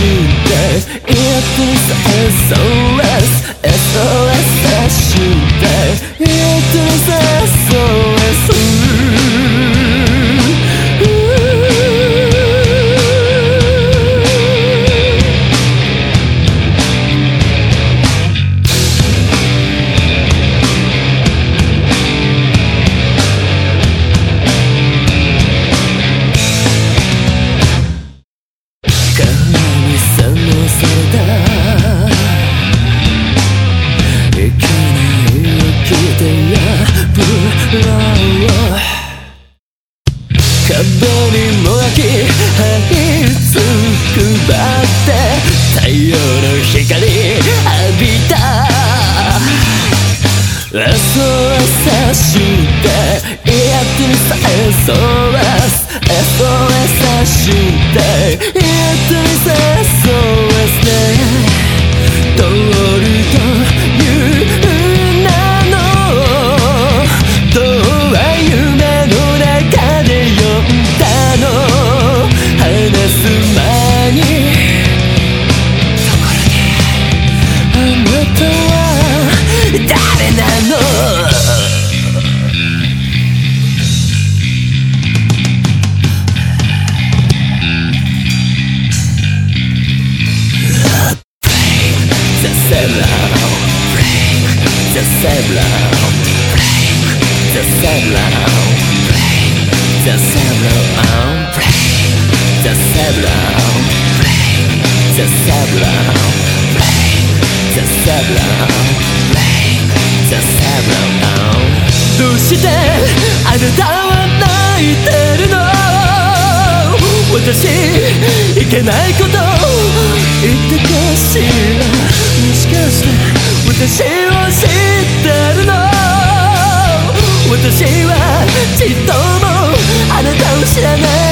死んで陽の光浴びた。朝朝して嫌気にさ SOS SOS して嫌気にさ sailor Break the sailor Break the sailor Break the sailor Break the sailor Break the sailor Break the sailor どうしてあなたは泣いてるの私いけないこと言ってかしらもしかして私を信私はちっともあなたを知らない